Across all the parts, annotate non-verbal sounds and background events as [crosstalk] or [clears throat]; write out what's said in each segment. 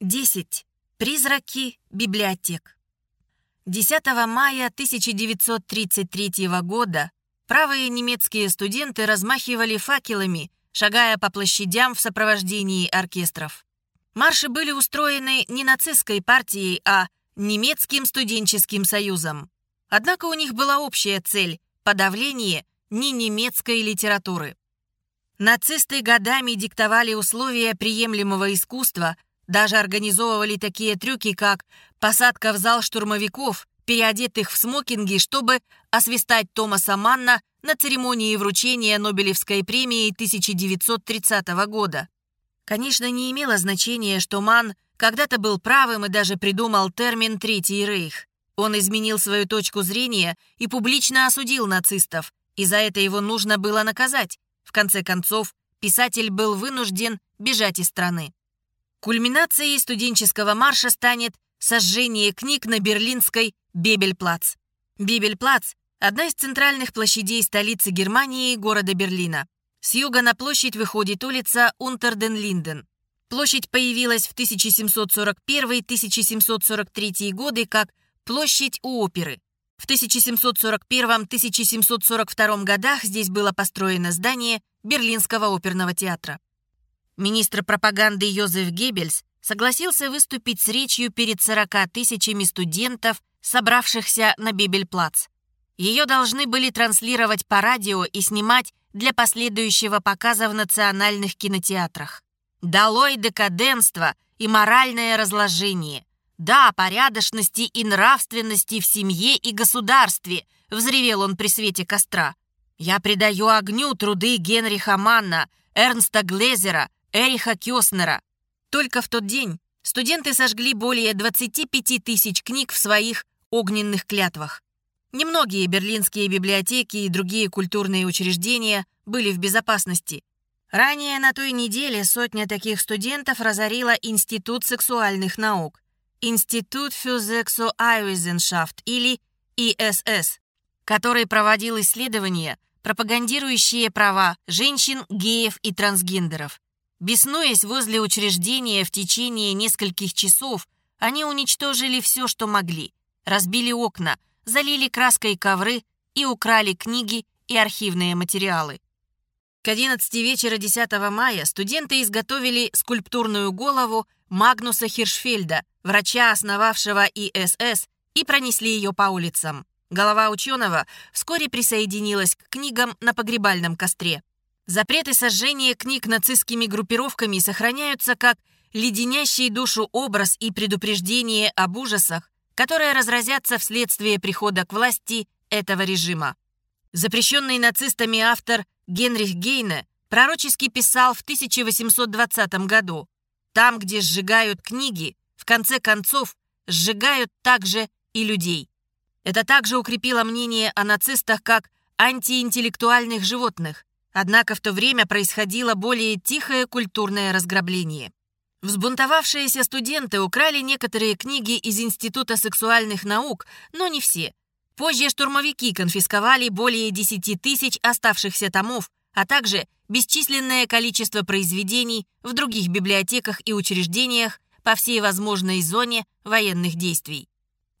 10. Призраки библиотек. 10 мая 1933 года правые немецкие студенты размахивали факелами, шагая по площадям в сопровождении оркестров. Марши были устроены не нацистской партией, а немецким студенческим союзом. Однако у них была общая цель – подавление не немецкой литературы. Нацисты годами диктовали условия приемлемого искусства, даже организовывали такие трюки, как посадка в зал штурмовиков, переодетых в смокинги, чтобы освистать Томаса Манна на церемонии вручения Нобелевской премии 1930 года. Конечно, не имело значения, что Манн когда-то был правым и даже придумал термин «Третий рейх». Он изменил свою точку зрения и публично осудил нацистов, и за это его нужно было наказать. В конце концов, писатель был вынужден бежать из страны. Кульминацией студенческого марша станет сожжение книг на берлинской Бебельплац. Бебельплац – одна из центральных площадей столицы Германии и города Берлина. С юга на площадь выходит улица Унтерден-Линден. Площадь появилась в 1741-1743 годы как площадь у оперы. В 1741-1742 годах здесь было построено здание Берлинского оперного театра. Министр пропаганды Йозеф Геббельс согласился выступить с речью перед 40 тысячами студентов, собравшихся на Бибельплац. Ее должны были транслировать по радио и снимать для последующего показа в национальных кинотеатрах. Долой декаденство и моральное разложение. Да, порядочности и нравственности в семье и государстве, взревел он при свете костра. Я предаю огню труды Генриха Манна, Эрнста Глезера, Эриха Кёснера. Только в тот день студенты сожгли более 25 тысяч книг в своих огненных клятвах. Немногие берлинские библиотеки и другие культурные учреждения были в безопасности. Ранее на той неделе сотня таких студентов разорила Институт сексуальных наук, Институт für или ИСС, который проводил исследования, пропагандирующие права женщин, геев и трансгендеров. Беснуясь возле учреждения в течение нескольких часов, они уничтожили все, что могли. Разбили окна, залили краской ковры и украли книги и архивные материалы. К 11 вечера 10 мая студенты изготовили скульптурную голову Магнуса Хиршфельда, врача, основавшего ИСС, и пронесли ее по улицам. Голова ученого вскоре присоединилась к книгам на погребальном костре. Запреты сожжения книг нацистскими группировками сохраняются как леденящий душу образ и предупреждение об ужасах, которые разразятся вследствие прихода к власти этого режима. Запрещенный нацистами автор Генрих Гейне пророчески писал в 1820 году «Там, где сжигают книги, в конце концов сжигают также и людей». Это также укрепило мнение о нацистах как антиинтеллектуальных животных, Однако в то время происходило более тихое культурное разграбление. Взбунтовавшиеся студенты украли некоторые книги из Института сексуальных наук, но не все. Позже штурмовики конфисковали более 10 тысяч оставшихся томов, а также бесчисленное количество произведений в других библиотеках и учреждениях по всей возможной зоне военных действий.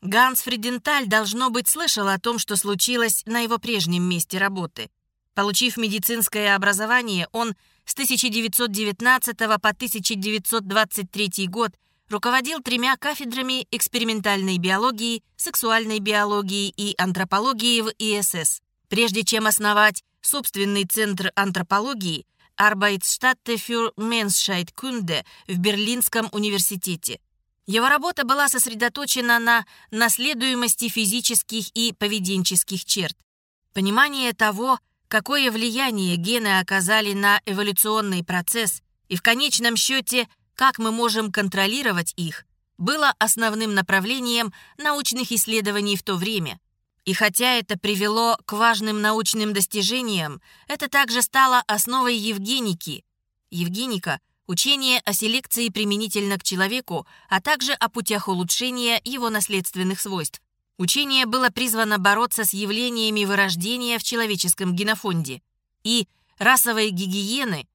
Ганс Фриденталь, должно быть, слышал о том, что случилось на его прежнем месте работы. Получив медицинское образование, он с 1919 по 1923 год руководил тремя кафедрами экспериментальной биологии, сексуальной биологии и антропологии в ИСС. Прежде чем основать собственный центр антропологии Arbeitsstätte für Menschheitkunde в Берлинском университете. Его работа была сосредоточена на наследуемости физических и поведенческих черт. Понимание того, какое влияние гены оказали на эволюционный процесс и в конечном счете, как мы можем контролировать их, было основным направлением научных исследований в то время. И хотя это привело к важным научным достижениям, это также стало основой евгеники. Евгеника – учение о селекции применительно к человеку, а также о путях улучшения его наследственных свойств. Учение было призвано бороться с явлениями вырождения в человеческом генофонде и расовой гигиены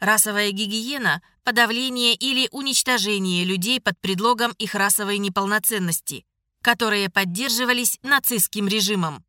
Расовая гигиена – подавление или уничтожение людей под предлогом их расовой неполноценности, которые поддерживались нацистским режимом.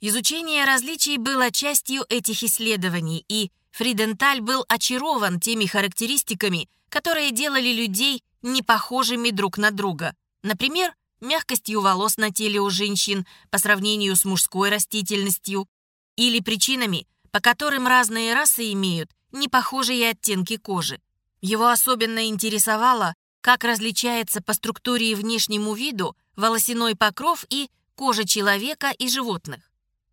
Изучение различий было частью этих исследований, и Фриденталь был очарован теми характеристиками, которые делали людей непохожими друг на друга. Например, мягкостью волос на теле у женщин по сравнению с мужской растительностью, или причинами, по которым разные расы имеют непохожие оттенки кожи. Его особенно интересовало, как различается по структуре и внешнему виду волосяной покров и кожа человека и животных.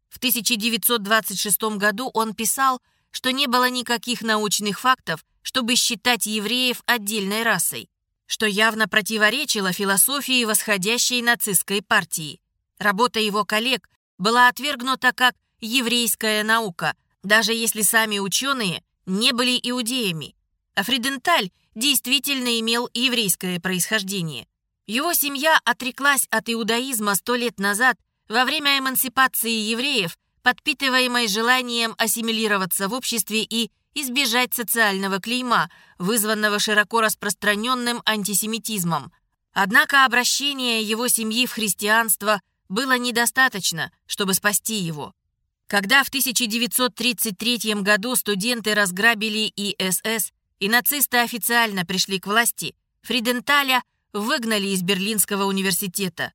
В 1926 году он писал, что не было никаких научных фактов, чтобы считать евреев отдельной расой, что явно противоречило философии восходящей нацистской партии. Работа его коллег была отвергнута как еврейская наука, даже если сами ученые не были иудеями. А Фриденталь действительно имел еврейское происхождение. Его семья отреклась от иудаизма сто лет назад во время эмансипации евреев, подпитываемой желанием ассимилироваться в обществе и избежать социального клейма, вызванного широко распространенным антисемитизмом. Однако обращение его семьи в христианство было недостаточно, чтобы спасти его. Когда в 1933 году студенты разграбили ИСС и нацисты официально пришли к власти, Фриденталя выгнали из Берлинского университета.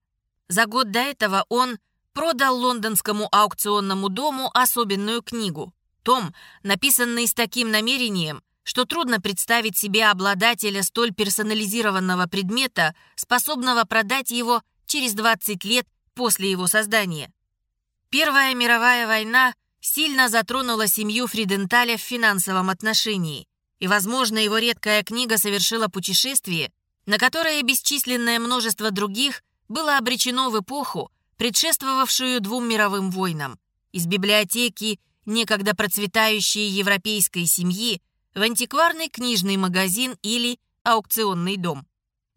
За год до этого он продал лондонскому аукционному дому особенную книгу. Том, написанный с таким намерением, что трудно представить себе обладателя столь персонализированного предмета, способного продать его через 20 лет после его создания. Первая мировая война сильно затронула семью Фриденталя в финансовом отношении, и, возможно, его редкая книга совершила путешествие, на которое бесчисленное множество других было обречено в эпоху, предшествовавшую двум мировым войнам. Из библиотеки некогда процветающей европейской семьи в антикварный книжный магазин или аукционный дом.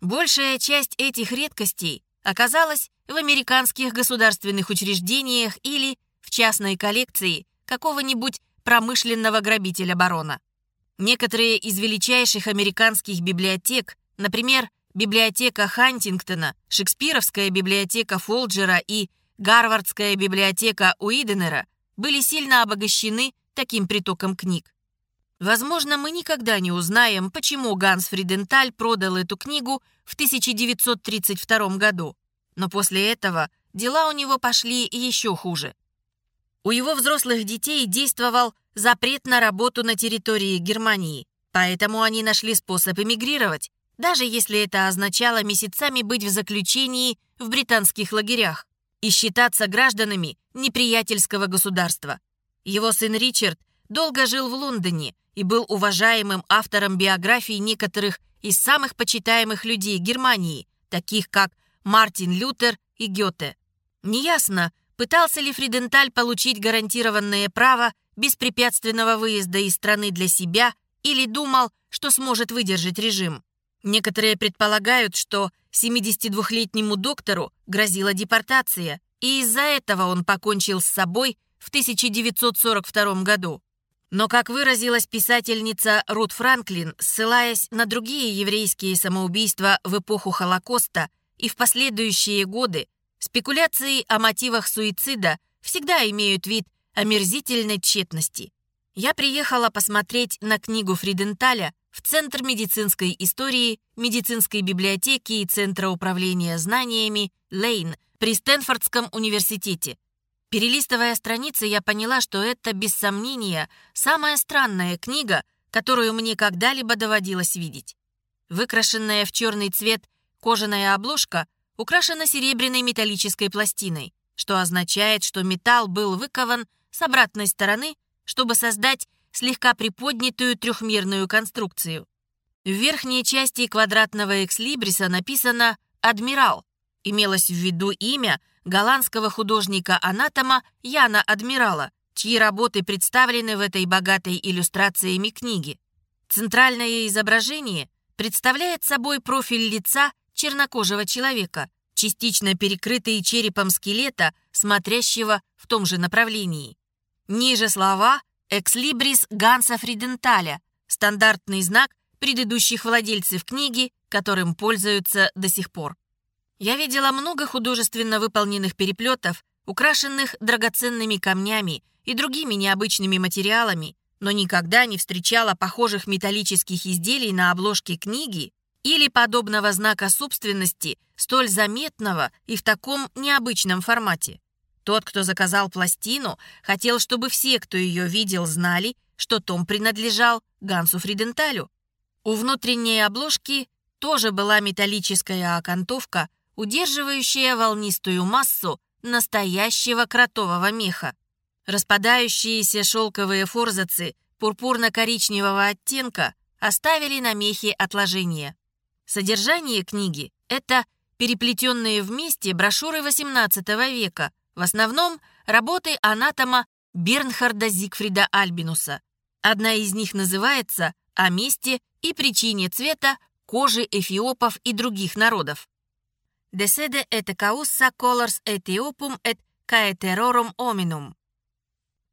Большая часть этих редкостей оказалась в американских государственных учреждениях или в частной коллекции какого-нибудь промышленного грабителя-барона. Некоторые из величайших американских библиотек, например, библиотека Хантингтона, Шекспировская библиотека Фолджера и Гарвардская библиотека Уиденера, были сильно обогащены таким притоком книг. Возможно, мы никогда не узнаем, почему Ганс Фриденталь продал эту книгу в 1932 году. Но после этого дела у него пошли еще хуже. У его взрослых детей действовал запрет на работу на территории Германии, поэтому они нашли способ эмигрировать, даже если это означало месяцами быть в заключении в британских лагерях и считаться гражданами неприятельского государства. Его сын Ричард долго жил в Лондоне и был уважаемым автором биографий некоторых из самых почитаемых людей Германии, таких как Мартин Лютер и Гёте. Неясно, пытался ли Фриденталь получить гарантированное право беспрепятственного выезда из страны для себя или думал, что сможет выдержать режим. Некоторые предполагают, что 72-летнему доктору грозила депортация, и из-за этого он покончил с собой в 1942 году. Но, как выразилась писательница Рут Франклин, ссылаясь на другие еврейские самоубийства в эпоху Холокоста, и в последующие годы спекуляции о мотивах суицида всегда имеют вид омерзительной тщетности. Я приехала посмотреть на книгу Фриденталя в Центр медицинской истории, медицинской библиотеки и Центра управления знаниями Лейн при Стэнфордском университете. Перелистывая страницы, я поняла, что это, без сомнения, самая странная книга, которую мне когда-либо доводилось видеть. Выкрашенная в черный цвет Кожаная обложка украшена серебряной металлической пластиной, что означает, что металл был выкован с обратной стороны, чтобы создать слегка приподнятую трехмерную конструкцию. В верхней части квадратного экслибриса написано «Адмирал». Имелось в виду имя голландского художника-анатома Яна Адмирала, чьи работы представлены в этой богатой иллюстрациями книги. Центральное изображение представляет собой профиль лица чернокожего человека, частично перекрытый черепом скелета, смотрящего в том же направлении. Ниже слова «экслибрис Ганса Фриденталя», стандартный знак предыдущих владельцев книги, которым пользуются до сих пор. Я видела много художественно выполненных переплетов, украшенных драгоценными камнями и другими необычными материалами, но никогда не встречала похожих металлических изделий на обложке книги или подобного знака собственности, столь заметного и в таком необычном формате. Тот, кто заказал пластину, хотел, чтобы все, кто ее видел, знали, что том принадлежал Гансу Фриденталю. У внутренней обложки тоже была металлическая окантовка, удерживающая волнистую массу настоящего кротового меха. Распадающиеся шелковые форзацы пурпурно-коричневого оттенка оставили на мехе отложения. Содержание книги — это переплетенные вместе брошюры XVIII века, в основном работы анатома Бернхарда Зигфрида Альбинуса. Одна из них называется «О месте и причине цвета кожи эфиопов и других народов». «De sede et causa colors Ethiopium et caeterorum hominum»,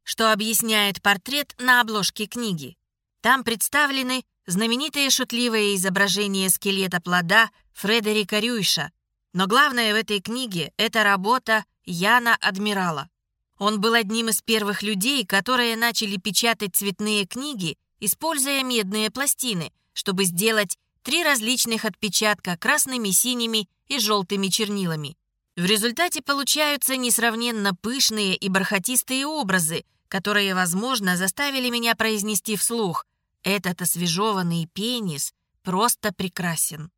что объясняет портрет на обложке книги. Там представлены знаменитые шутливые изображения скелета плода Фредерика Рюйша. Но главное в этой книге — это работа Яна Адмирала. Он был одним из первых людей, которые начали печатать цветные книги, используя медные пластины, чтобы сделать три различных отпечатка красными, синими и желтыми чернилами. В результате получаются несравненно пышные и бархатистые образы, которые, возможно, заставили меня произнести вслух «Этот освежеванный пенис просто прекрасен».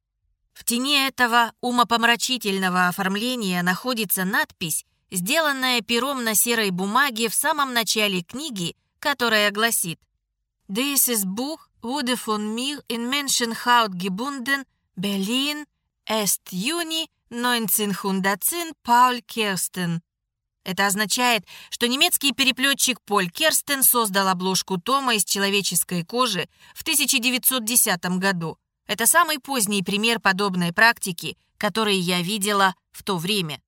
В тени этого умопомрачительного оформления находится надпись, сделанная пером на серой бумаге в самом начале книги, которая гласит «Dieses Buch wurde von mir in Menschenhaut gebunden, Berlin, 1. Juni 1910, Paul Керстен». Это означает, что немецкий переплетчик Поль Керстен создал обложку тома из человеческой кожи в 1910 году. Это самый поздний пример подобной практики, который я видела в то время.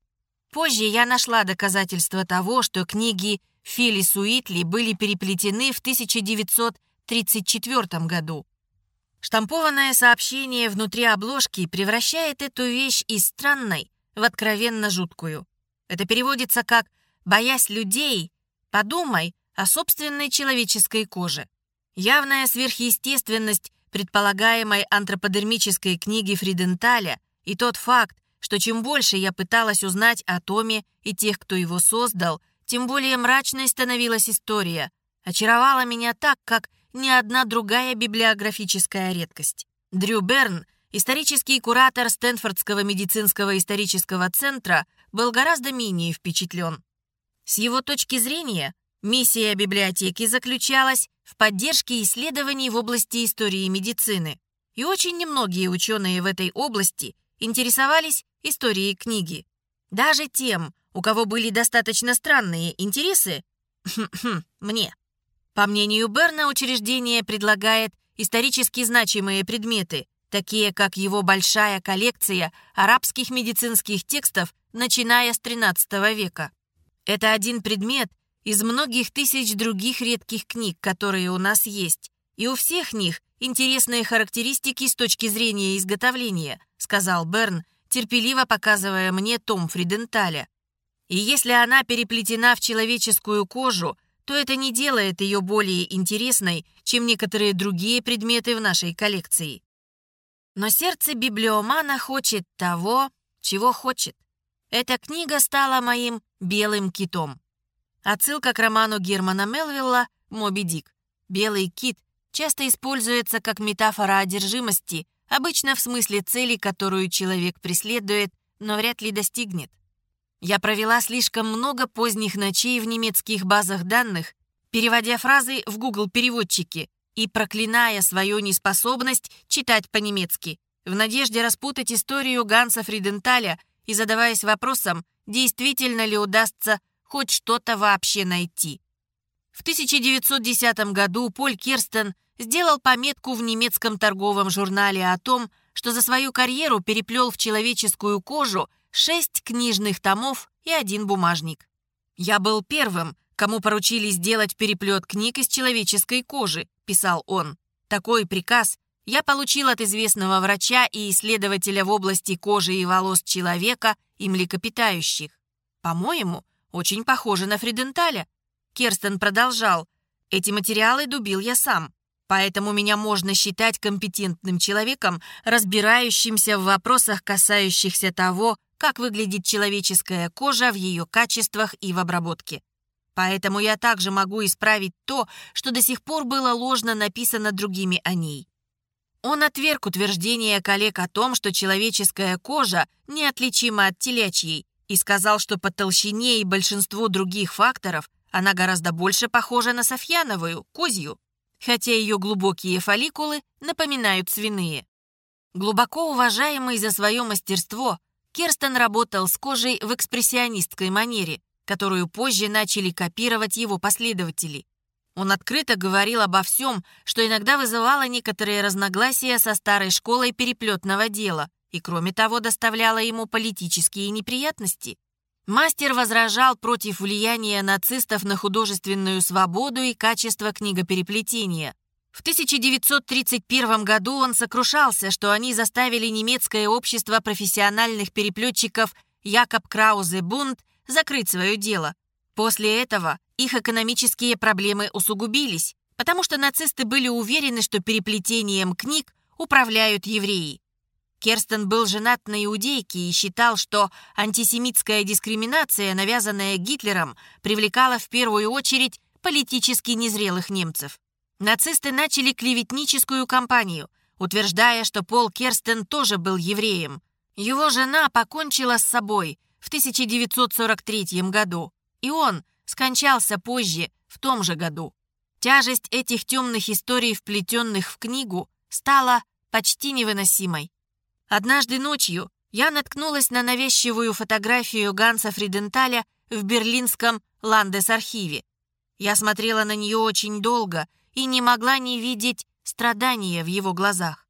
Позже я нашла доказательства того, что книги Филли Суитли были переплетены в 1934 году. Штампованное сообщение внутри обложки превращает эту вещь из странной в откровенно жуткую. Это переводится как «боясь людей, подумай о собственной человеческой коже». Явная сверхъестественность предполагаемой антроподермической книги Фриденталя и тот факт, что чем больше я пыталась узнать о Томе и тех, кто его создал, тем более мрачной становилась история. Очаровала меня так, как ни одна другая библиографическая редкость. Дрю Берн, исторический куратор Стэнфордского медицинского исторического центра, был гораздо менее впечатлен. С его точки зрения, миссия библиотеки заключалась в поддержке исследований в области истории медицины. И очень немногие ученые в этой области интересовались историей книги. Даже тем, у кого были достаточно странные интересы, [clears throat] мне. По мнению Берна, учреждение предлагает исторически значимые предметы, такие как его большая коллекция арабских медицинских текстов, начиная с XIII века. Это один предмет из многих тысяч других редких книг, которые у нас есть, и у всех них интересные характеристики с точки зрения изготовления, сказал Берн, терпеливо показывая мне том Фриденталя. И если она переплетена в человеческую кожу, то это не делает ее более интересной, чем некоторые другие предметы в нашей коллекции. Но сердце библиомана хочет того, чего хочет. Эта книга стала моим белым китом. Отсылка к роману Германа Мелвилла «Моби Дик». Белый кит часто используется как метафора одержимости, обычно в смысле цели, которую человек преследует, но вряд ли достигнет. Я провела слишком много поздних ночей в немецких базах данных, переводя фразы в Google-переводчике и проклиная свою неспособность читать по-немецки, в надежде распутать историю Ганса Фриденталя и задаваясь вопросом, действительно ли удастся хоть что-то вообще найти. В 1910 году Поль Керстен сделал пометку в немецком торговом журнале о том, что за свою карьеру переплел в человеческую кожу шесть книжных томов и один бумажник. «Я был первым, кому поручили сделать переплет книг из человеческой кожи», — писал он. Такой приказ я получил от известного врача и исследователя в области кожи и волос человека и млекопитающих. По-моему, очень похоже на Фриденталя. Керстен продолжал. Эти материалы дубил я сам. Поэтому меня можно считать компетентным человеком, разбирающимся в вопросах, касающихся того, как выглядит человеческая кожа в ее качествах и в обработке. Поэтому я также могу исправить то, что до сих пор было ложно написано другими о ней. Он отверг утверждение коллег о том, что человеческая кожа неотличима от телячьей, и сказал, что по толщине и большинству других факторов она гораздо больше похожа на софьяновую, козью хотя ее глубокие фолликулы напоминают свиные. Глубоко уважаемый за свое мастерство, Керстен работал с кожей в экспрессионистской манере, которую позже начали копировать его последователи. Он открыто говорил обо всем, что иногда вызывало некоторые разногласия со старой школой переплетного дела и, кроме того, доставляло ему политические неприятности. Мастер возражал против влияния нацистов на художественную свободу и качество книгопереплетения. В 1931 году он сокрушался, что они заставили немецкое общество профессиональных переплетчиков Якоб Краузе Бунд закрыть свое дело. После этого их экономические проблемы усугубились, потому что нацисты были уверены, что переплетением книг управляют евреи. Керстен был женат на иудейке и считал, что антисемитская дискриминация, навязанная Гитлером, привлекала в первую очередь политически незрелых немцев. Нацисты начали клеветническую кампанию, утверждая, что Пол Керстен тоже был евреем. Его жена покончила с собой в 1943 году, и он скончался позже, в том же году. Тяжесть этих темных историй, вплетенных в книгу, стала почти невыносимой. Однажды ночью я наткнулась на навязчивую фотографию Ганса Фриденталя в берлинском Ландес-архиве. Я смотрела на нее очень долго и не могла не видеть страдания в его глазах.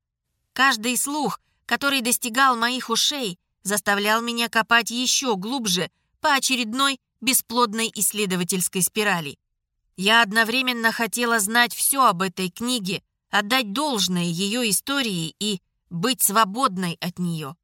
Каждый слух, который достигал моих ушей, заставлял меня копать еще глубже по очередной бесплодной исследовательской спирали. Я одновременно хотела знать все об этой книге, отдать должное ее истории и быть свободной от нее.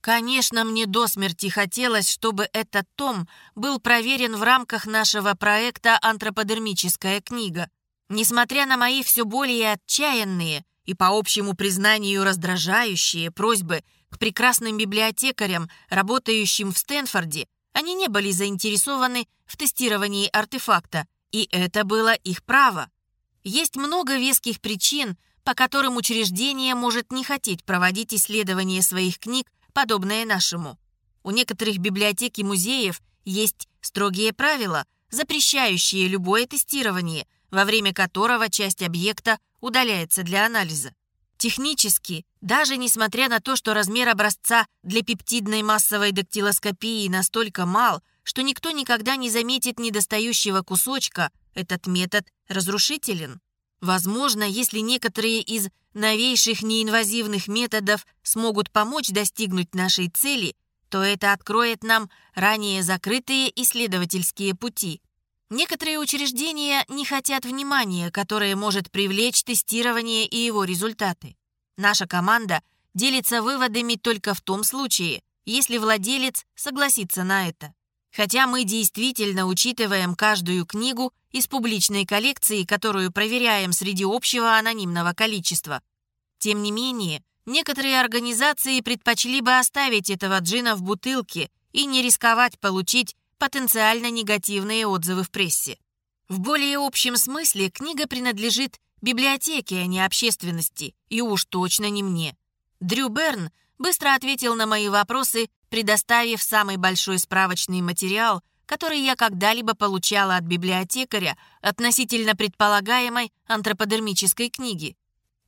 Конечно, мне до смерти хотелось, чтобы этот том был проверен в рамках нашего проекта «Антроподермическая книга». Несмотря на мои все более отчаянные и, по общему признанию, раздражающие просьбы к прекрасным библиотекарям, работающим в Стэнфорде, они не были заинтересованы в тестировании артефакта, и это было их право. Есть много веских причин, по которым учреждение может не хотеть проводить исследования своих книг, подобные нашему. У некоторых библиотек и музеев есть строгие правила, запрещающие любое тестирование, во время которого часть объекта удаляется для анализа. Технически, даже несмотря на то, что размер образца для пептидной массовой дактилоскопии настолько мал, что никто никогда не заметит недостающего кусочка, этот метод разрушителен. Возможно, если некоторые из новейших неинвазивных методов смогут помочь достигнуть нашей цели, то это откроет нам ранее закрытые исследовательские пути. Некоторые учреждения не хотят внимания, которое может привлечь тестирование и его результаты. Наша команда делится выводами только в том случае, если владелец согласится на это. Хотя мы действительно учитываем каждую книгу из публичной коллекции, которую проверяем среди общего анонимного количества. Тем не менее, некоторые организации предпочли бы оставить этого джина в бутылке и не рисковать получить потенциально негативные отзывы в прессе. В более общем смысле книга принадлежит библиотеке, а не общественности, и уж точно не мне. Дрю Берн быстро ответил на мои вопросы предоставив самый большой справочный материал, который я когда-либо получала от библиотекаря относительно предполагаемой антроподермической книги.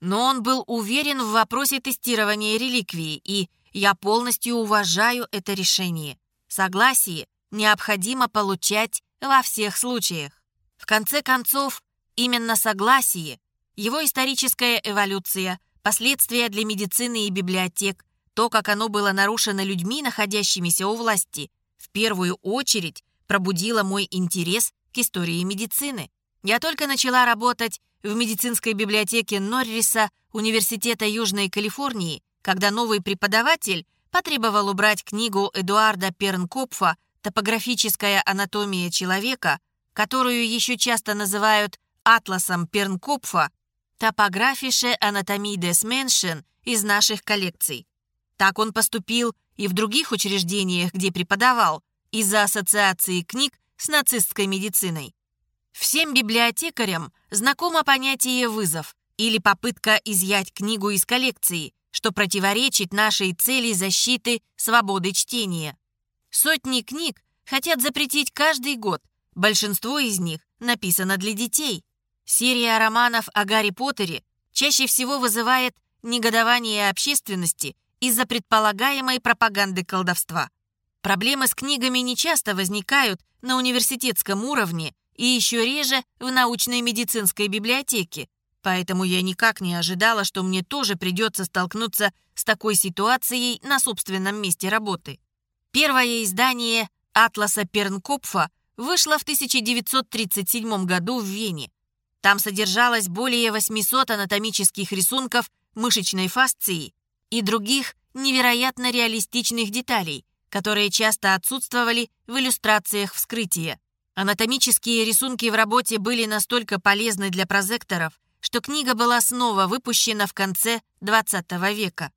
Но он был уверен в вопросе тестирования реликвии, и я полностью уважаю это решение. Согласие необходимо получать во всех случаях. В конце концов, именно согласие, его историческая эволюция, последствия для медицины и библиотек, то, как оно было нарушено людьми, находящимися у власти, в первую очередь пробудило мой интерес к истории медицины. Я только начала работать в медицинской библиотеке Норриса Университета Южной Калифорнии, когда новый преподаватель потребовал убрать книгу Эдуарда Пернкопфа «Топографическая анатомия человека», которую еще часто называют «Атласом Пернкопфа», «Топографише анатомии des Menschen» из наших коллекций. Так он поступил и в других учреждениях, где преподавал, из-за ассоциации книг с нацистской медициной. Всем библиотекарям знакомо понятие «вызов» или попытка изъять книгу из коллекции, что противоречит нашей цели защиты свободы чтения. Сотни книг хотят запретить каждый год, большинство из них написано для детей. Серия романов о Гарри Поттере чаще всего вызывает негодование общественности из-за предполагаемой пропаганды колдовства. Проблемы с книгами не часто возникают на университетском уровне и еще реже в научной медицинской библиотеке, поэтому я никак не ожидала, что мне тоже придется столкнуться с такой ситуацией на собственном месте работы. Первое издание «Атласа Пернкопфа» вышло в 1937 году в Вене. Там содержалось более 800 анатомических рисунков мышечной фасции и других невероятно реалистичных деталей, которые часто отсутствовали в иллюстрациях вскрытия. Анатомические рисунки в работе были настолько полезны для прозекторов, что книга была снова выпущена в конце XX века.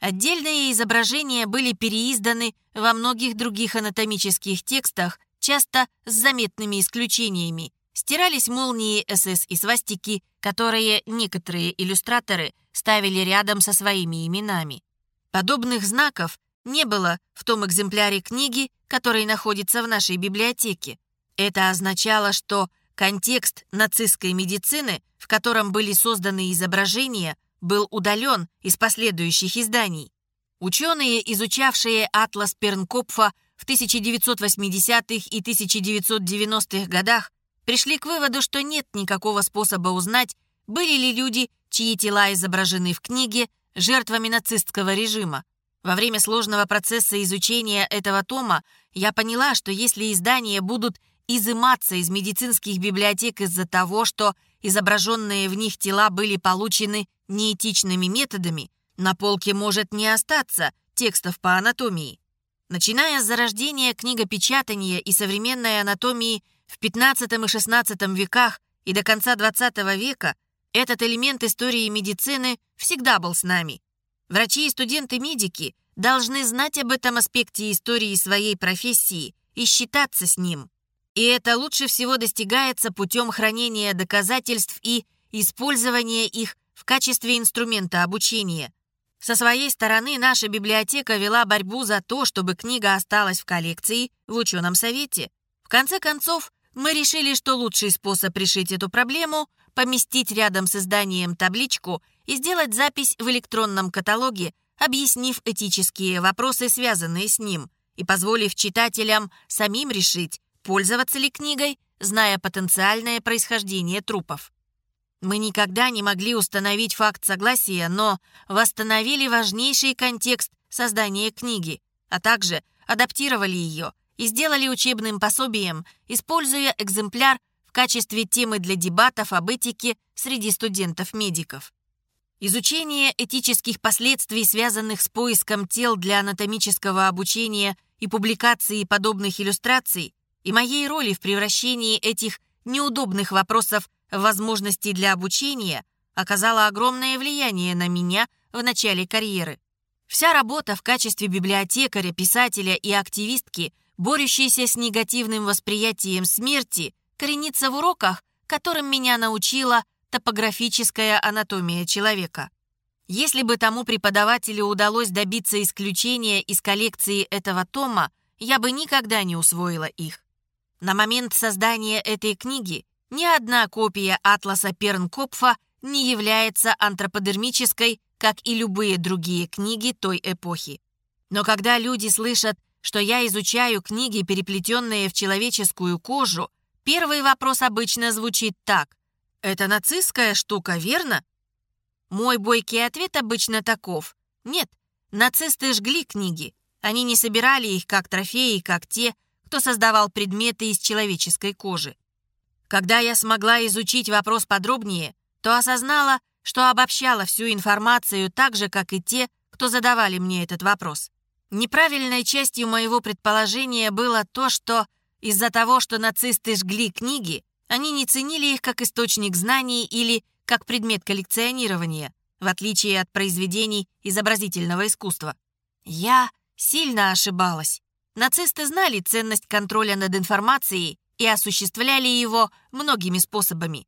Отдельные изображения были переизданы во многих других анатомических текстах, часто с заметными исключениями. Стирались молнии СС и свастики, которые некоторые иллюстраторы ставили рядом со своими именами. Подобных знаков не было в том экземпляре книги, который находится в нашей библиотеке. Это означало, что контекст нацистской медицины, в котором были созданы изображения, был удален из последующих изданий. Ученые, изучавшие атлас Пернкопфа в 1980-х и 1990-х годах, пришли к выводу, что нет никакого способа узнать, были ли люди, чьи тела изображены в книге, жертвами нацистского режима. Во время сложного процесса изучения этого тома я поняла, что если издания будут изыматься из медицинских библиотек из-за того, что изображенные в них тела были получены неэтичными методами, на полке может не остаться текстов по анатомии. Начиная с зарождения книгопечатания и современной анатомии в XV и XVI веках и до конца XX века, этот элемент истории медицины всегда был с нами. Врачи и студенты-медики должны знать об этом аспекте истории своей профессии и считаться с ним. И это лучше всего достигается путем хранения доказательств и использования их в качестве инструмента обучения. Со своей стороны наша библиотека вела борьбу за то, чтобы книга осталась в коллекции в ученом совете. В конце концов, мы решили, что лучший способ решить эту проблему – поместить рядом с изданием табличку и сделать запись в электронном каталоге, объяснив этические вопросы, связанные с ним, и позволив читателям самим решить, пользоваться ли книгой, зная потенциальное происхождение трупов. Мы никогда не могли установить факт согласия, но восстановили важнейший контекст создания книги, а также адаптировали ее и сделали учебным пособием, используя экземпляр в качестве темы для дебатов об этике среди студентов-медиков. Изучение этических последствий, связанных с поиском тел для анатомического обучения и публикации подобных иллюстраций, и моей роли в превращении этих неудобных вопросов в возможности для обучения оказало огромное влияние на меня в начале карьеры. Вся работа в качестве библиотекаря, писателя и активистки, борющейся с негативным восприятием смерти, коренится в уроках, которым меня научила топографическая анатомия человека. Если бы тому преподавателю удалось добиться исключения из коллекции этого тома, я бы никогда не усвоила их. На момент создания этой книги ни одна копия атласа Пернкопфа не является антроподермической, как и любые другие книги той эпохи. Но когда люди слышат, что я изучаю книги, переплетенные в человеческую кожу, Первый вопрос обычно звучит так. «Это нацистская штука, верно?» Мой бойкий ответ обычно таков. Нет, нацисты жгли книги. Они не собирали их как трофеи, как те, кто создавал предметы из человеческой кожи. Когда я смогла изучить вопрос подробнее, то осознала, что обобщала всю информацию так же, как и те, кто задавали мне этот вопрос. Неправильной частью моего предположения было то, что из-за того, что нацисты жгли книги, они не ценили их как источник знаний или как предмет коллекционирования, в отличие от произведений изобразительного искусства. Я сильно ошибалась. Нацисты знали ценность контроля над информацией и осуществляли его многими способами.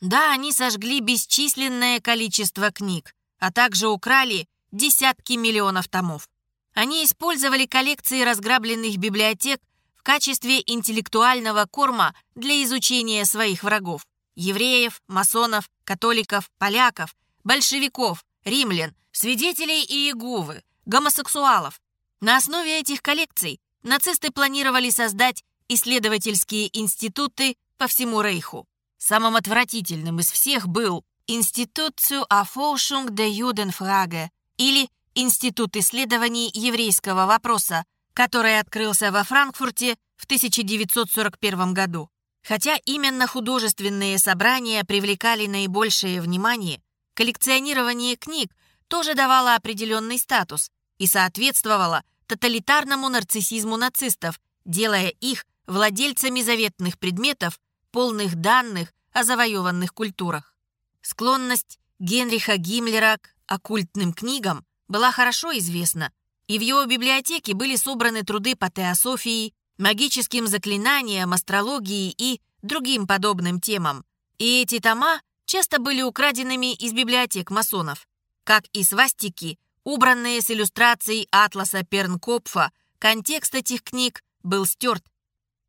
Да, они сожгли бесчисленное количество книг, а также украли десятки миллионов томов. Они использовали коллекции разграбленных библиотек в качестве интеллектуального корма для изучения своих врагов – евреев, масонов, католиков, поляков, большевиков, римлян, свидетелей Иеговы, гомосексуалов. На основе этих коллекций нацисты планировали создать исследовательские институты по всему Рейху. Самым отвратительным из всех был Институт zur Erforschung der Judenfrage или Институт исследований еврейского вопроса, который открылся во Франкфурте в 1941 году. Хотя именно художественные собрания привлекали наибольшее внимание, коллекционирование книг тоже давало определенный статус и соответствовало тоталитарному нарциссизму нацистов, делая их владельцами заветных предметов, полных данных о завоеванных культурах. Склонность Генриха Гиммлера к оккультным книгам была хорошо известна, и в его библиотеке были собраны труды по теософии, магическим заклинаниям, астрологии и другим подобным темам. И эти тома часто были украденными из библиотек масонов, как и свастики, убранные с иллюстрацией атласа Пернкопфа, контекст этих книг был стерт.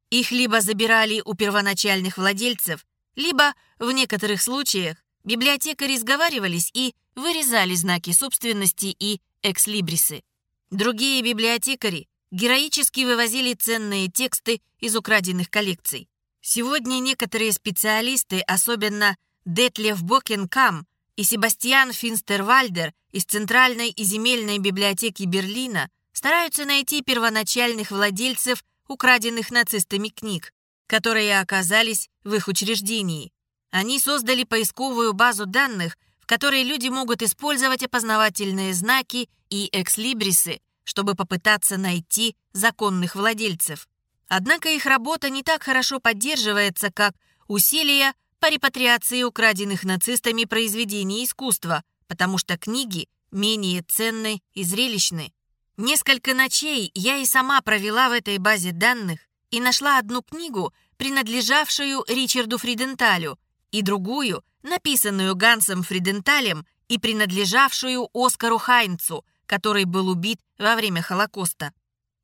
Их либо забирали у первоначальных владельцев, либо, в некоторых случаях, библиотекари сговаривались и вырезали знаки собственности и экслибрисы. Другие библиотекари героически вывозили ценные тексты из украденных коллекций. Сегодня некоторые специалисты, особенно Детлев Бокенкам и Себастьян Финстервальдер из Центральной и земельной библиотеки Берлина, стараются найти первоначальных владельцев украденных нацистами книг, которые оказались в их учреждении. Они создали поисковую базу данных, которой люди могут использовать опознавательные знаки и экслибрисы, чтобы попытаться найти законных владельцев. Однако их работа не так хорошо поддерживается, как усилия по репатриации украденных нацистами произведений искусства, потому что книги менее ценны и зрелищны. Несколько ночей я и сама провела в этой базе данных и нашла одну книгу, принадлежавшую Ричарду Фриденталю, и другую, написанную Гансом Фриденталем и принадлежавшую Оскару Хайнцу, который был убит во время Холокоста.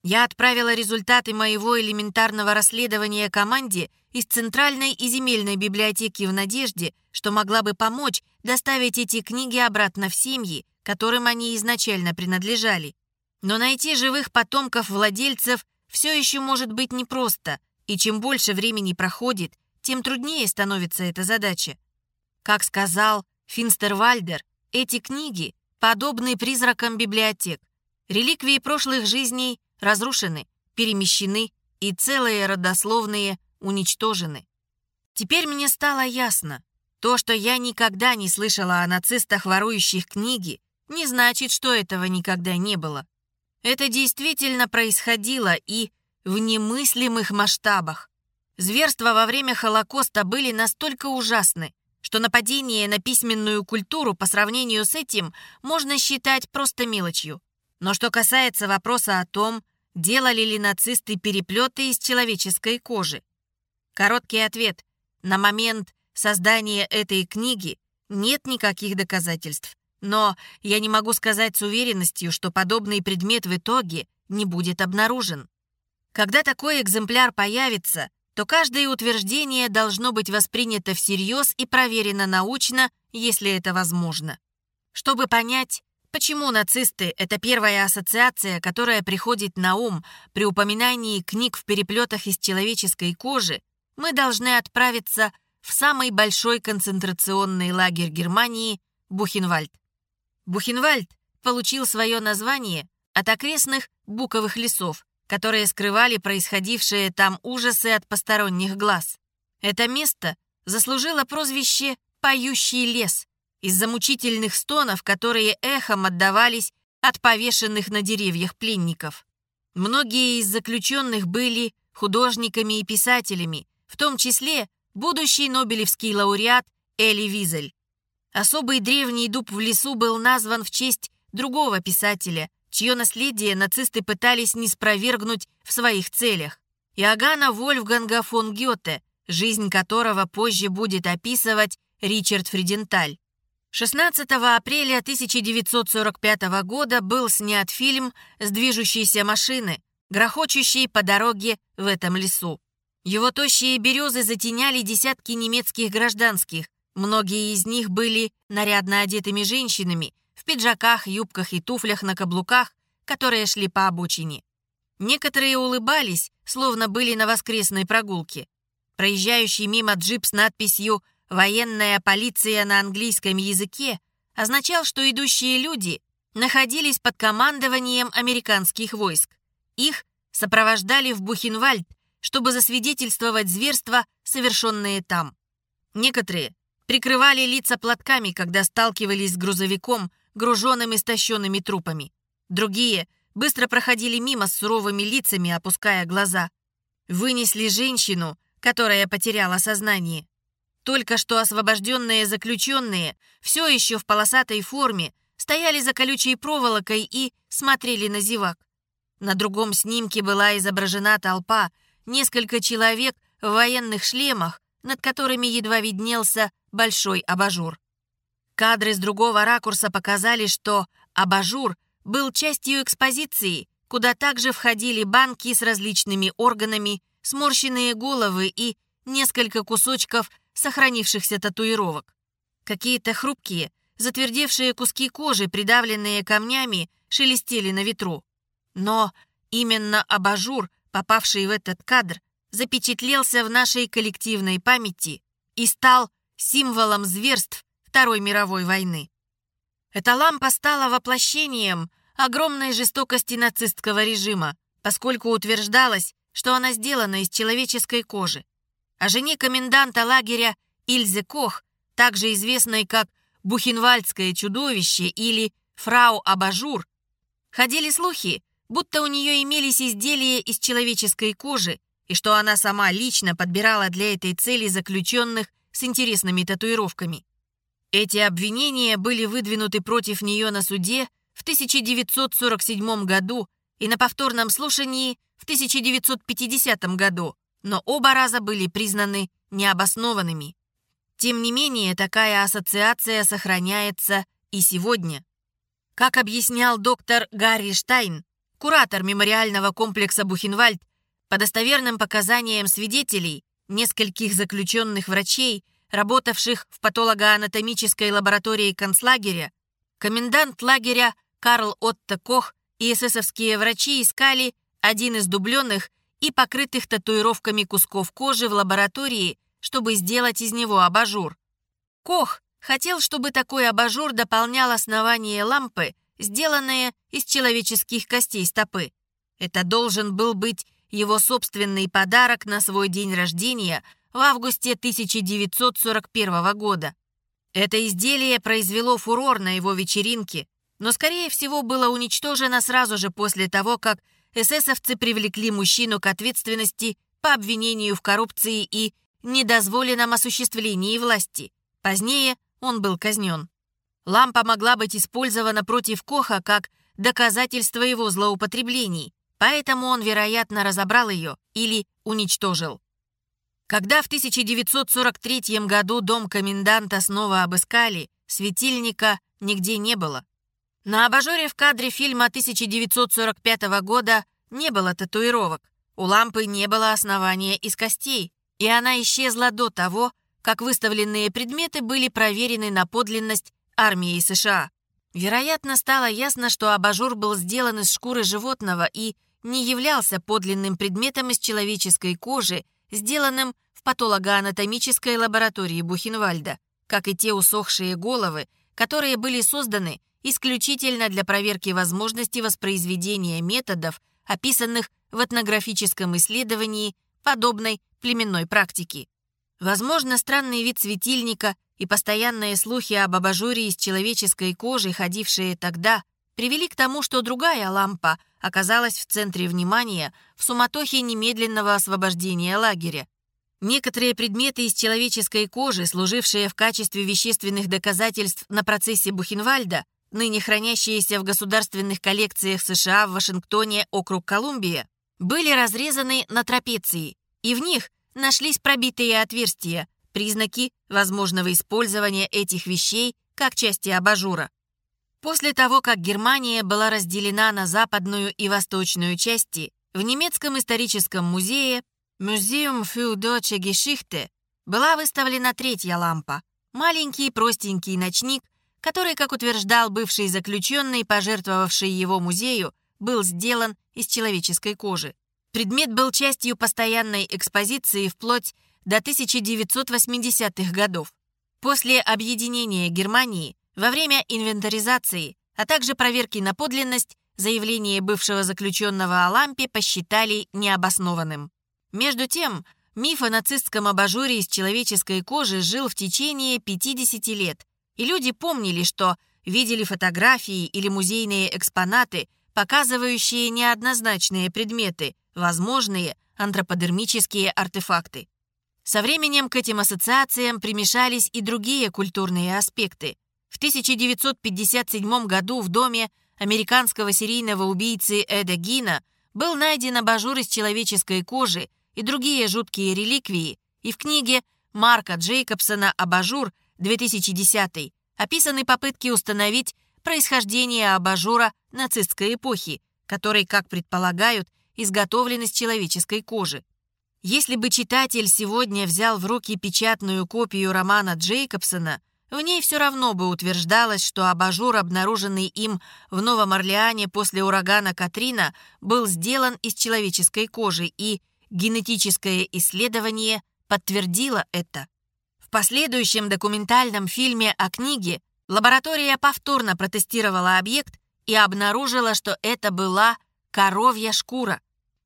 Я отправила результаты моего элементарного расследования команде из Центральной и земельной библиотеки в надежде, что могла бы помочь доставить эти книги обратно в семьи, которым они изначально принадлежали. Но найти живых потомков владельцев все еще может быть непросто, и чем больше времени проходит, тем труднее становится эта задача. Как сказал Финстервальдер, эти книги подобны призракам библиотек. Реликвии прошлых жизней разрушены, перемещены и целые родословные уничтожены. Теперь мне стало ясно, то, что я никогда не слышала о нацистах, ворующих книги, не значит, что этого никогда не было. Это действительно происходило и в немыслимых масштабах. Зверства во время Холокоста были настолько ужасны, что нападение на письменную культуру по сравнению с этим можно считать просто мелочью. Но что касается вопроса о том, делали ли нацисты переплеты из человеческой кожи, короткий ответ – на момент создания этой книги нет никаких доказательств. Но я не могу сказать с уверенностью, что подобный предмет в итоге не будет обнаружен. Когда такой экземпляр появится, то каждое утверждение должно быть воспринято всерьез и проверено научно, если это возможно. Чтобы понять, почему нацисты — это первая ассоциация, которая приходит на ум при упоминании книг в переплетах из человеческой кожи, мы должны отправиться в самый большой концентрационный лагерь Германии — Бухенвальд. Бухенвальд получил свое название от окрестных буковых лесов, которые скрывали происходившие там ужасы от посторонних глаз. Это место заслужило прозвище поющий лес из-за мучительных стонов, которые эхом отдавались от повешенных на деревьях пленников. Многие из заключенных были художниками и писателями, в том числе будущий нобелевский лауреат Эли Визель. Особый древний дуб в лесу был назван в честь другого писателя, чье наследие нацисты пытались не спровергнуть в своих целях. Иоганна Вольфганга фон Гёте, жизнь которого позже будет описывать Ричард Фриденталь. 16 апреля 1945 года был снят фильм с движущейся машины, грохочущей по дороге в этом лесу. Его тощие березы затеняли десятки немецких гражданских. Многие из них были нарядно одетыми женщинами, в пиджаках, юбках и туфлях на каблуках, которые шли по обочине. Некоторые улыбались, словно были на воскресной прогулке. Проезжающий мимо джип с надписью «Военная полиция» на английском языке означал, что идущие люди находились под командованием американских войск. Их сопровождали в Бухенвальд, чтобы засвидетельствовать зверства, совершенные там. Некоторые прикрывали лица платками, когда сталкивались с грузовиком, груженным истощенными трупами. Другие быстро проходили мимо с суровыми лицами, опуская глаза. Вынесли женщину, которая потеряла сознание. Только что освобожденные заключенные, все еще в полосатой форме, стояли за колючей проволокой и смотрели на зевак. На другом снимке была изображена толпа, несколько человек в военных шлемах, над которыми едва виднелся большой абажур. Кадры с другого ракурса показали, что абажур был частью экспозиции, куда также входили банки с различными органами, сморщенные головы и несколько кусочков сохранившихся татуировок. Какие-то хрупкие, затвердевшие куски кожи, придавленные камнями, шелестели на ветру. Но именно абажур попавший в этот кадр, запечатлелся в нашей коллективной памяти и стал символом зверств Второй мировой войны. Эта лампа стала воплощением огромной жестокости нацистского режима, поскольку утверждалось, что она сделана из человеческой кожи. О жене коменданта лагеря Ильзе Кох, также известной как Бухенвальдское чудовище или Фрау Абажур, ходили слухи, будто у нее имелись изделия из человеческой кожи и что она сама лично подбирала для этой цели заключенных с интересными татуировками. Эти обвинения были выдвинуты против нее на суде в 1947 году и на повторном слушании в 1950 году, но оба раза были признаны необоснованными. Тем не менее, такая ассоциация сохраняется и сегодня. Как объяснял доктор Гарри Штайн, куратор мемориального комплекса Бухенвальд, по достоверным показаниям свидетелей, нескольких заключенных врачей, работавших в патологоанатомической лаборатории концлагеря, комендант лагеря Карл Отто Кох и эсэсовские врачи искали один из дубленных и покрытых татуировками кусков кожи в лаборатории, чтобы сделать из него абажур. Кох хотел, чтобы такой абажур дополнял основание лампы сделанные из человеческих костей стопы. Это должен был быть его собственный подарок на свой день рождения в августе 1941 года. Это изделие произвело фурор на его вечеринке, но, скорее всего, было уничтожено сразу же после того, как эсэсовцы привлекли мужчину к ответственности по обвинению в коррупции и недозволенном осуществлении власти. Позднее он был казнен. Лампа могла быть использована против Коха как доказательство его злоупотреблений, поэтому он, вероятно, разобрал ее или уничтожил. Когда в 1943 году дом коменданта снова обыскали, светильника нигде не было. На абажуре в кадре фильма 1945 года не было татуировок, у лампы не было основания из костей, и она исчезла до того, как выставленные предметы были проверены на подлинность армией США. Вероятно, стало ясно, что абажур был сделан из шкуры животного и не являлся подлинным предметом из человеческой кожи, сделанным в патологоанатомической лаборатории Бухенвальда, как и те усохшие головы, которые были созданы исключительно для проверки возможности воспроизведения методов, описанных в этнографическом исследовании подобной племенной практики. Возможно, странный вид светильника и постоянные слухи об абажуре из человеческой кожи, ходившие тогда, привели к тому, что другая лампа оказалась в центре внимания в суматохе немедленного освобождения лагеря. Некоторые предметы из человеческой кожи, служившие в качестве вещественных доказательств на процессе Бухенвальда, ныне хранящиеся в государственных коллекциях США в Вашингтоне, округ Колумбия, были разрезаны на трапеции, и в них нашлись пробитые отверстия, признаки возможного использования этих вещей как части абажура. После того, как Германия была разделена на западную и восточную части, в немецком историческом музее Museum für Deutsche Geschichte была выставлена третья лампа, маленький простенький ночник, который, как утверждал бывший заключенный, пожертвовавший его музею, был сделан из человеческой кожи. Предмет был частью постоянной экспозиции вплоть до 1980-х годов. После объединения Германии, во время инвентаризации, а также проверки на подлинность, заявление бывшего заключенного о лампе посчитали необоснованным. Между тем, миф о нацистском абажуре из человеческой кожи жил в течение 50 лет, и люди помнили, что видели фотографии или музейные экспонаты, показывающие неоднозначные предметы, возможные антроподермические артефакты. Со временем к этим ассоциациям примешались и другие культурные аспекты. В 1957 году в доме американского серийного убийцы Эда Гина был найден абажур из человеческой кожи и другие жуткие реликвии, и в книге Марка Джейкобсона «Абажур» 2010 описаны попытки установить происхождение абажура нацистской эпохи, который, как предполагают, изготовлен из человеческой кожи. Если бы читатель сегодня взял в руки печатную копию романа Джейкобсона, в ней все равно бы утверждалось, что абажур, обнаруженный им в Новом Орлеане после урагана Катрина, был сделан из человеческой кожи, и генетическое исследование подтвердило это. В последующем документальном фильме о книге лаборатория повторно протестировала объект и обнаружила, что это была коровья шкура.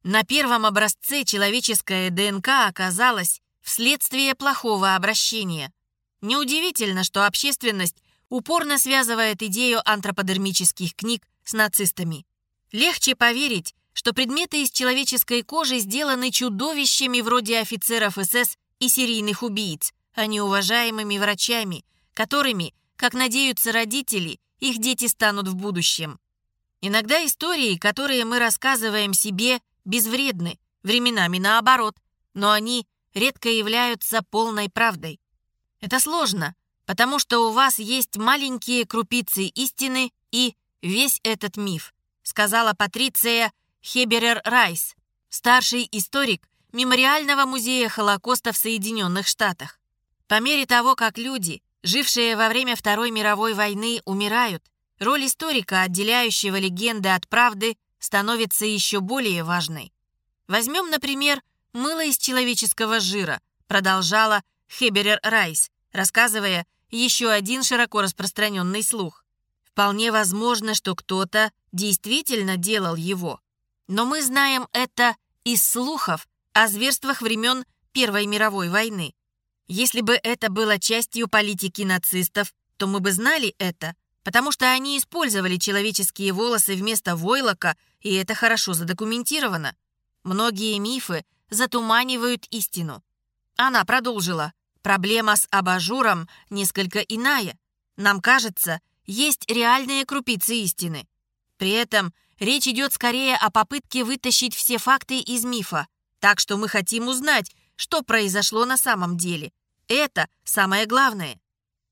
На первом образце человеческая ДНК оказалась вследствие плохого обращения. Неудивительно, что общественность упорно связывает идею антроподермических книг с нацистами. Легче поверить, что предметы из человеческой кожи сделаны чудовищами вроде офицеров СС и серийных убийц, а не уважаемыми врачами, которыми, как надеются родители, их дети станут в будущем. Иногда истории, которые мы рассказываем себе, безвредны, временами наоборот, но они редко являются полной правдой. Это сложно, потому что у вас есть маленькие крупицы истины и весь этот миф, сказала Патриция Хеберер Райс, старший историк Мемориального музея Холокоста в Соединенных Штатах. По мере того, как люди, жившие во время Второй мировой войны, умирают, роль историка, отделяющего легенды от правды, становится еще более важной. Возьмем, например, мыло из человеческого жира, продолжала Хеберер Райс, рассказывая еще один широко распространенный слух. Вполне возможно, что кто-то действительно делал его. Но мы знаем это из слухов о зверствах времен Первой мировой войны. Если бы это было частью политики нацистов, то мы бы знали это, потому что они использовали человеческие волосы вместо войлока, и это хорошо задокументировано. Многие мифы затуманивают истину. Она продолжила. Проблема с абажуром несколько иная. Нам кажется, есть реальные крупицы истины. При этом речь идет скорее о попытке вытащить все факты из мифа. Так что мы хотим узнать, что произошло на самом деле. Это самое главное.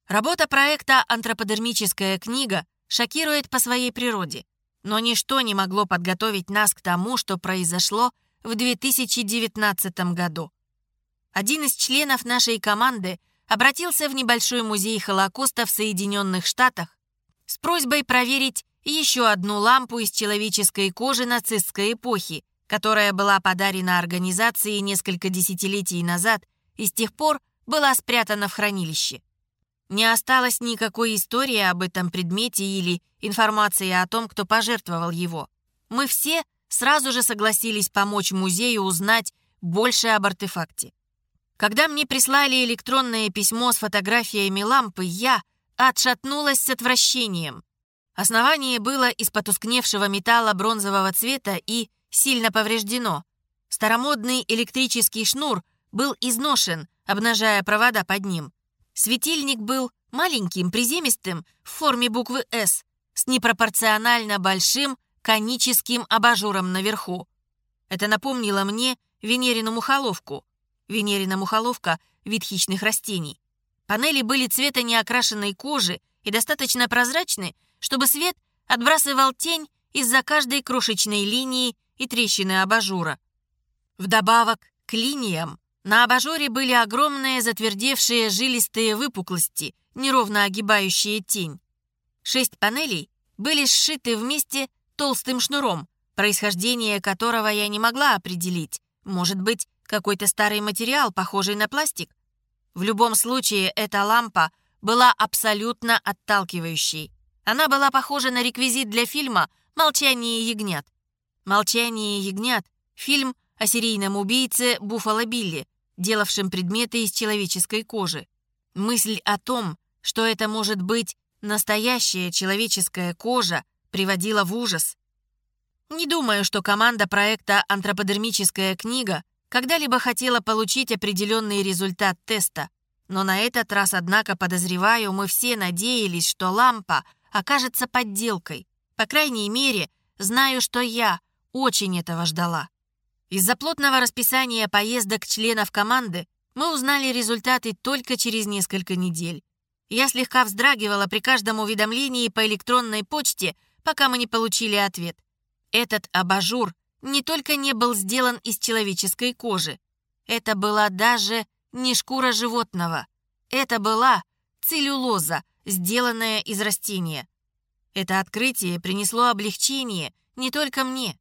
Работа проекта «Антроподермическая книга» шокирует по своей природе, но ничто не могло подготовить нас к тому, что произошло в 2019 году. Один из членов нашей команды обратился в небольшой музей Холокоста в Соединенных Штатах с просьбой проверить еще одну лампу из человеческой кожи нацистской эпохи, которая была подарена организации несколько десятилетий назад и с тех пор была спрятана в хранилище. Не осталось никакой истории об этом предмете или информации о том, кто пожертвовал его. Мы все сразу же согласились помочь музею узнать больше об артефакте. Когда мне прислали электронное письмо с фотографиями лампы, я отшатнулась с отвращением. Основание было из потускневшего металла бронзового цвета и сильно повреждено. Старомодный электрический шнур был изношен, обнажая провода под ним. Светильник был маленьким, приземистым, в форме буквы «С», с непропорционально большим коническим абажуром наверху. Это напомнило мне Венерину мухоловку. Венерина мухоловка — вид хищных растений. Панели были цвета неокрашенной кожи и достаточно прозрачны, чтобы свет отбрасывал тень из-за каждой крошечной линии и трещины абажура. Вдобавок к линиям на абажуре были огромные затвердевшие жилистые выпуклости, неровно огибающие тень. Шесть панелей были сшиты вместе толстым шнуром, происхождение которого я не могла определить. Может быть, какой-то старый материал, похожий на пластик? В любом случае, эта лампа была абсолютно отталкивающей. Она была похожа на реквизит для фильма «Молчание ягнят». «Молчание ягнят» — фильм о серийном убийце Буффало Билли, делавшем предметы из человеческой кожи. Мысль о том, что это может быть настоящая человеческая кожа, приводила в ужас. Не думаю, что команда проекта «Антроподермическая книга» когда-либо хотела получить определенный результат теста. Но на этот раз, однако, подозреваю, мы все надеялись, что лампа окажется подделкой. По крайней мере, знаю, что я очень этого ждала. Из-за плотного расписания поездок членов команды мы узнали результаты только через несколько недель. Я слегка вздрагивала при каждом уведомлении по электронной почте, пока мы не получили ответ. Этот абажур не только не был сделан из человеческой кожи, это была даже не шкура животного. Это была целлюлоза, сделанная из растения. Это открытие принесло облегчение не только мне.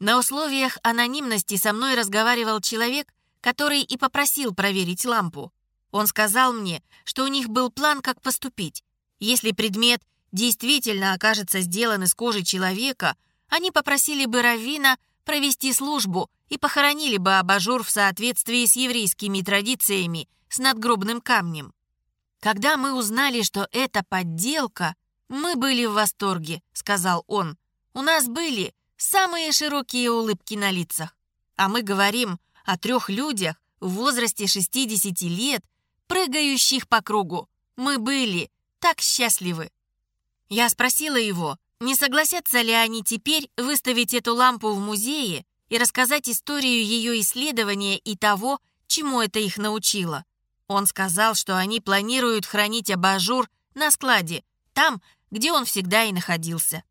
На условиях анонимности со мной разговаривал человек, который и попросил проверить лампу. Он сказал мне, что у них был план, как поступить. Если предмет действительно окажется сделан из кожи человека, они попросили бы Равина провести службу и похоронили бы абажур в соответствии с еврейскими традициями с надгробным камнем. Когда мы узнали, что это подделка, мы были в восторге, сказал он. У нас были самые широкие улыбки на лицах. А мы говорим о трех людях в возрасте 60 лет, прыгающих по кругу. Мы были так счастливы. Я спросила его, не согласятся ли они теперь выставить эту лампу в музее и рассказать историю ее исследования и того, чему это их научило. Он сказал, что они планируют хранить абажур на складе, там, где он всегда и находился.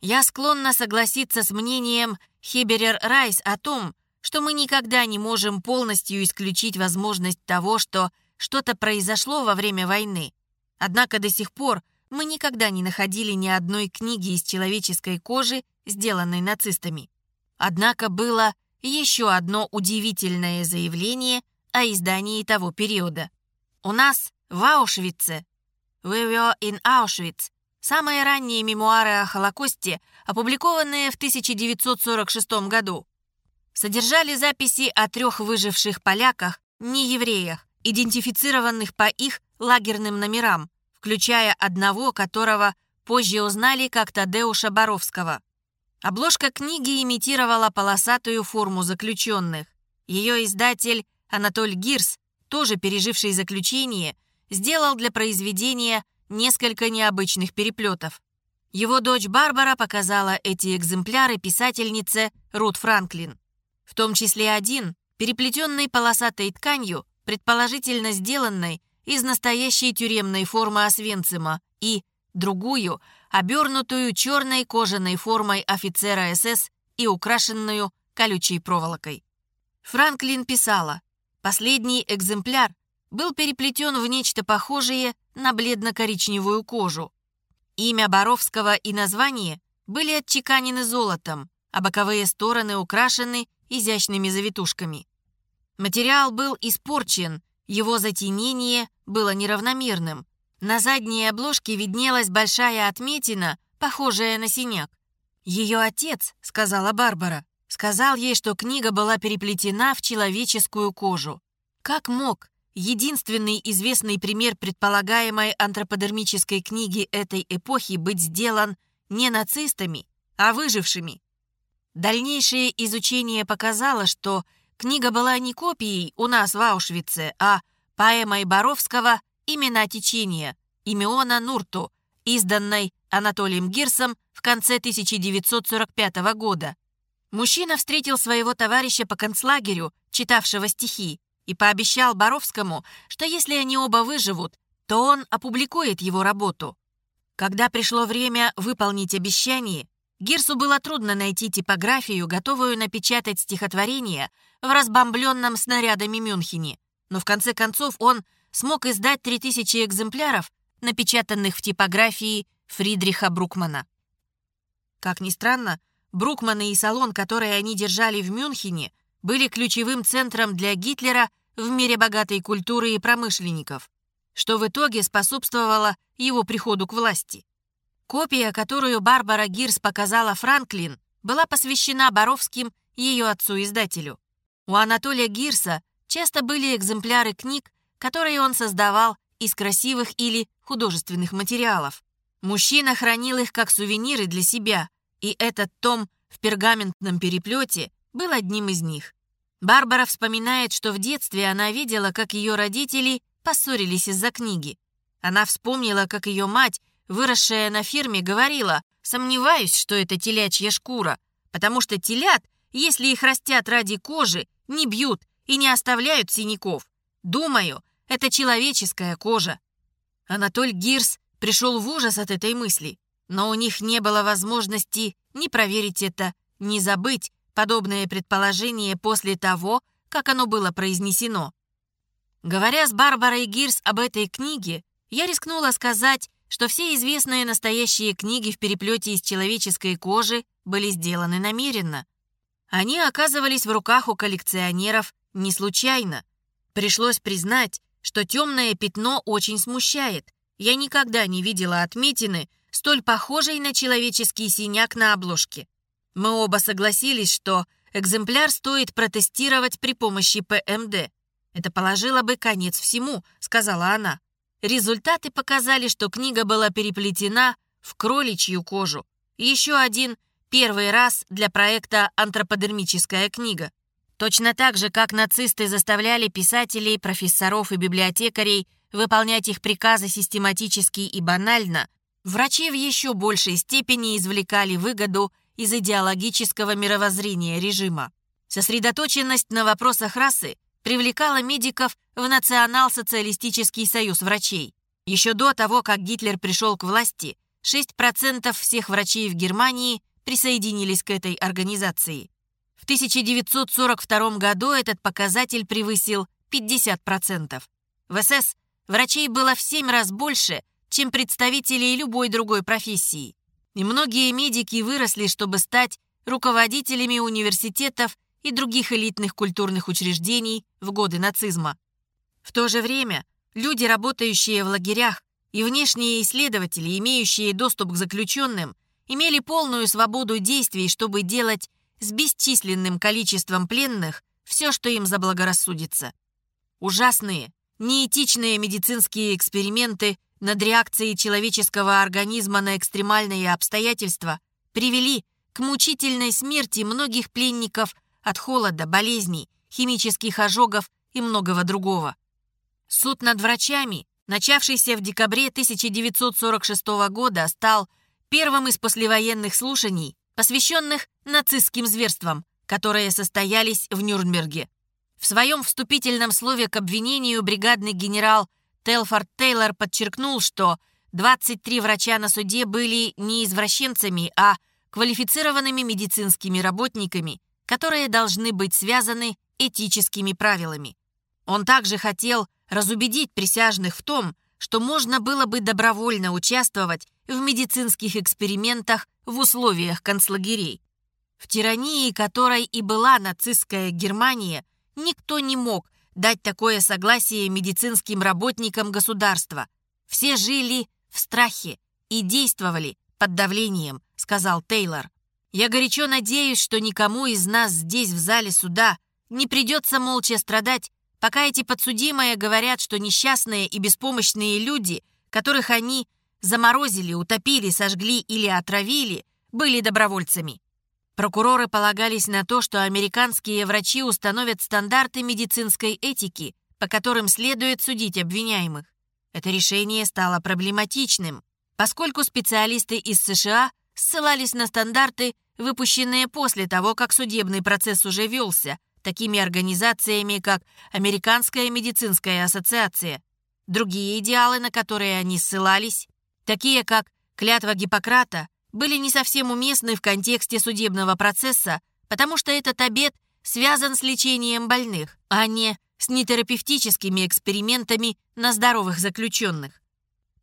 Я склонна согласиться с мнением Хеберер Райс о том, что мы никогда не можем полностью исключить возможность того, что что-то произошло во время войны. Однако до сих пор мы никогда не находили ни одной книги из человеческой кожи, сделанной нацистами. Однако было еще одно удивительное заявление о издании того периода. У нас в Аушвице «We were in Auschwitz» самые ранние мемуары о Холокосте, опубликованные в 1946 году, содержали записи о трех выживших поляках, не евреях, идентифицированных по их лагерным номерам, включая одного, которого позже узнали как Тадеуша Боровского. Обложка книги имитировала полосатую форму заключенных. Ее издатель Анатоль Гирс, тоже переживший заключение, сделал для произведения несколько необычных переплетов. Его дочь Барбара показала эти экземпляры писательнице Рут Франклин. В том числе один, переплетенный полосатой тканью, предположительно сделанной из настоящей тюремной формы Освенцима, и другую, обернутую черной кожаной формой офицера СС и украшенную колючей проволокой. Франклин писала, последний экземпляр был переплетен в нечто похожее на бледно-коричневую кожу. Имя Боровского и название были отчеканены золотом, а боковые стороны украшены изящными завитушками. Материал был испорчен, его затенение было неравномерным. На задней обложке виднелась большая отметина, похожая на синяк. «Ее отец», — сказала Барбара, сказал ей, что книга была переплетена в человеческую кожу. Как мог единственный известный пример предполагаемой антроподермической книги этой эпохи быть сделан не нацистами, а выжившими? Дальнейшее изучение показало, что книга была не копией у нас в Аушвице, а поэмой Боровского «Имена течения» Имеона Нурту, изданной Анатолием Гирсом в конце 1945 года. Мужчина встретил своего товарища по концлагерю, читавшего стихи, и пообещал Боровскому, что если они оба выживут, то он опубликует его работу. Когда пришло время выполнить обещание, Гирсу было трудно найти типографию, готовую напечатать стихотворение в разбомбленном снарядами Мюнхене, но в конце концов он смог издать 3000 экземпляров, напечатанных в типографии Фридриха Брукмана. Как ни странно, Брукманы и салон, который они держали в Мюнхене, были ключевым центром для Гитлера в мире богатой культуры и промышленников, что в итоге способствовало его приходу к власти. Копия, которую Барбара Гирс показала Франклин, была посвящена Боровским ее отцу-издателю. У Анатолия Гирса часто были экземпляры книг, которые он создавал из красивых или художественных материалов. Мужчина хранил их как сувениры для себя, и этот том в пергаментном переплете был одним из них. Барбара вспоминает, что в детстве она видела, как ее родители поссорились из-за книги. Она вспомнила, как ее мать, выросшая на ферме, говорила, «Сомневаюсь, что это телячья шкура, потому что телят, если их растят ради кожи, не бьют и не оставляют синяков. Думаю, это человеческая кожа». Анатоль Гирс пришел в ужас от этой мысли, но у них не было возможности ни проверить это, ни забыть, подобное предположение после того, как оно было произнесено. Говоря с Барбарой Гирс об этой книге, я рискнула сказать, что все известные настоящие книги в переплете из человеческой кожи были сделаны намеренно. Они оказывались в руках у коллекционеров не случайно. Пришлось признать, что темное пятно очень смущает. Я никогда не видела отметины, столь похожей на человеческий синяк на обложке. Мы оба согласились, что экземпляр стоит протестировать при помощи ПМД. Это положило бы конец всему, сказала она. Результаты показали, что книга была переплетена в кроличью кожу. Еще один первый раз для проекта «Антроподермическая книга». Точно так же, как нацисты заставляли писателей, профессоров и библиотекарей выполнять их приказы систематически и банально, врачи в еще большей степени извлекали выгоду из идеологического мировоззрения режима. Сосредоточенность на вопросах расы привлекала медиков в Национал-социалистический союз врачей. Еще до того, как Гитлер пришел к власти, 6% всех врачей в Германии присоединились к этой организации. В 1942 году этот показатель превысил 50%. В СС врачей было в 7 раз больше, чем представителей любой другой профессии и многие медики выросли, чтобы стать руководителями университетов и других элитных культурных учреждений в годы нацизма. В то же время люди, работающие в лагерях, и внешние исследователи, имеющие доступ к заключенным, имели полную свободу действий, чтобы делать с бесчисленным количеством пленных все, что им заблагорассудится. Ужасные, неэтичные медицинские эксперименты над реакцией человеческого организма на экстремальные обстоятельства привели к мучительной смерти многих пленников от холода, болезней, химических ожогов и многого другого. Суд над врачами, начавшийся в декабре 1946 года, стал первым из послевоенных слушаний, посвященных нацистским зверствам, которые состоялись в Нюрнберге. В своем вступительном слове к обвинению бригадный генерал Телфорд Тейлор подчеркнул, что 23 врача на суде были не извращенцами, а квалифицированными медицинскими работниками, которые должны быть связаны этическими правилами. Он также хотел разубедить присяжных в том, что можно было бы добровольно участвовать в медицинских экспериментах в условиях концлагерей. В тирании, которой и была нацистская Германия, никто не мог дать такое согласие медицинским работникам государства. Все жили в страхе и действовали под давлением, сказал Тейлор. Я горячо надеюсь, что никому из нас здесь в зале суда не придется молча страдать пока эти подсудимые говорят, что несчастные и беспомощные люди, которых они заморозили, утопили, сожгли или отравили, были добровольцами. Прокуроры полагались на то, что американские врачи установят стандарты медицинской этики, по которым следует судить обвиняемых. Это решение стало проблематичным, поскольку специалисты из США ссылались на стандарты, выпущенные после того, как судебный процесс уже велся, такими организациями, как Американская медицинская ассоциация. Другие идеалы, на которые они ссылались, такие как клятва Гиппократа, были не совсем уместны в контексте судебного процесса, потому что этот обет связан с лечением больных, а не с нетерапевтическими экспериментами на здоровых заключенных.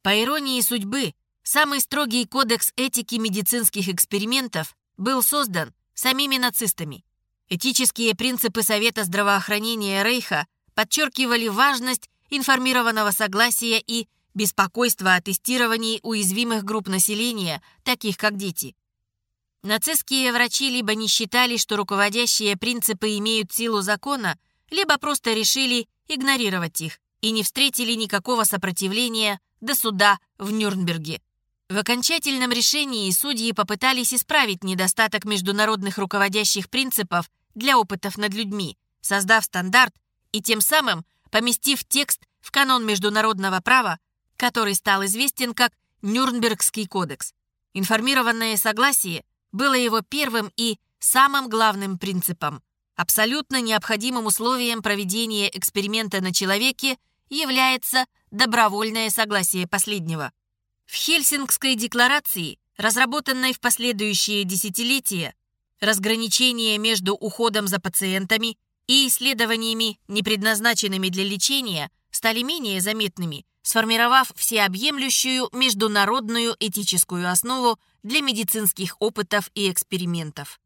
По иронии судьбы, самый строгий кодекс этики медицинских экспериментов был создан самими нацистами. Этические принципы Совета здравоохранения Рейха подчеркивали важность информированного согласия и беспокойства о тестировании уязвимых групп населения, таких как дети. Нацистские врачи либо не считали, что руководящие принципы имеют силу закона, либо просто решили игнорировать их и не встретили никакого сопротивления до суда в Нюрнберге. В окончательном решении судьи попытались исправить недостаток международных руководящих принципов для опытов над людьми, создав стандарт и тем самым поместив текст в канон международного права, который стал известен как Нюрнбергский кодекс. Информированное согласие было его первым и самым главным принципом. Абсолютно необходимым условием проведения эксперимента на человеке является добровольное согласие последнего. В Хельсингской декларации, разработанной в последующие десятилетия, разграничение между уходом за пациентами и исследованиями, не предназначенными для лечения, стали менее заметными, сформировав всеобъемлющую международную этическую основу для медицинских опытов и экспериментов.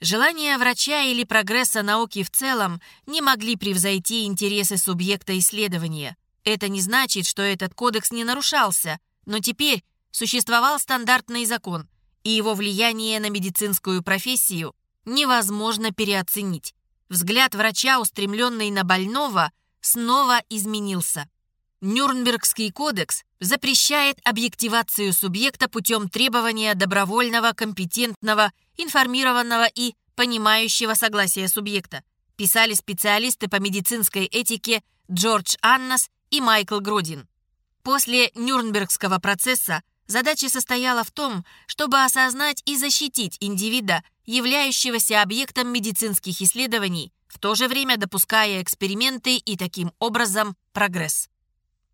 Желания врача или прогресса науки в целом не могли превзойти интересы субъекта исследования. Это не значит, что этот кодекс не нарушался, но теперь существовал стандартный закон, и его влияние на медицинскую профессию невозможно переоценить. Взгляд врача, устремленный на больного, снова изменился. Нюрнбергский кодекс запрещает объективацию субъекта путем требования добровольного, компетентного, информированного и понимающего согласия субъекта, писали специалисты по медицинской этике Джордж Аннас и Майкл Гродин. После Нюрнбергского процесса задача состояла в том, чтобы осознать и защитить индивида, являющегося объектом медицинских исследований, в то же время допуская эксперименты и таким образом прогресс.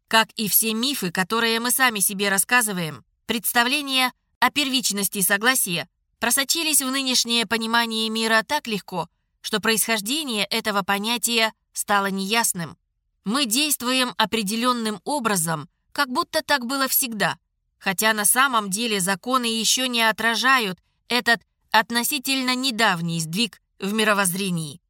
Как и все мифы, которые мы сами себе рассказываем, представления о первичности согласия просочились в нынешнее понимание мира так легко, что происхождение этого понятия стало неясным. Мы действуем определенным образом, как будто так было всегда, хотя на самом деле законы еще не отражают этот относительно недавний сдвиг в мировоззрении.